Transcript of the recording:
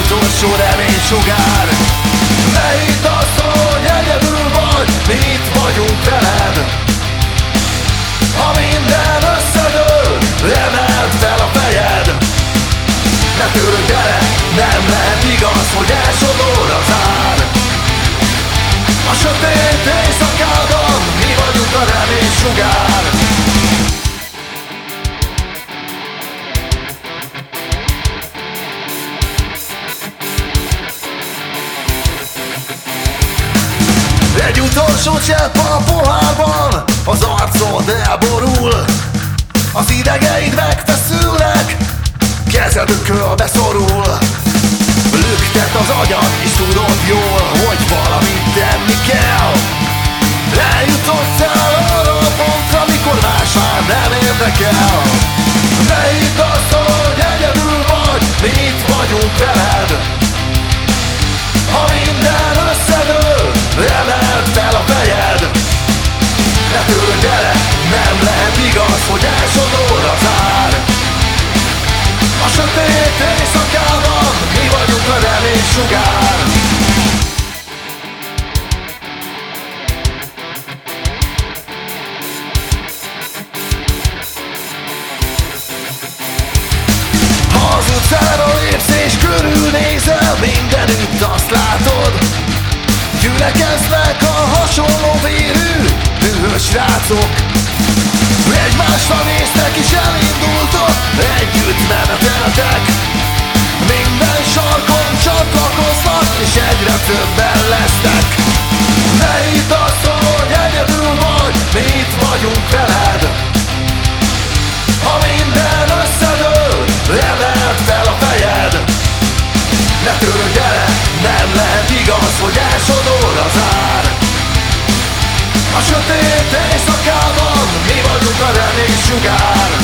utolsó remény sugár. Hidd azt, hogy egyedül vagy, mi itt vagyunk veled? Ha minden összedől, emeld fel a fejed. Ne tőlünk gyere, nem lehet igaz, hogy elsodor az ár. A sötét éjszakában mi vagyunk a remény sugár Egy utolsó csepp a pohárban Az arcod elborul. Az idegeid megfeszülnek Kezedükről beszorul. Lüktet az agyad nem lehet igaz Hogy elsodor az ár A sötét éjszakában Mi vagyunk a remény sugár. Ha az utcára lépsz és körülnézel Mindenütt azt látod. Gyülekeznek a hasonló vérű Dühös srácok you got.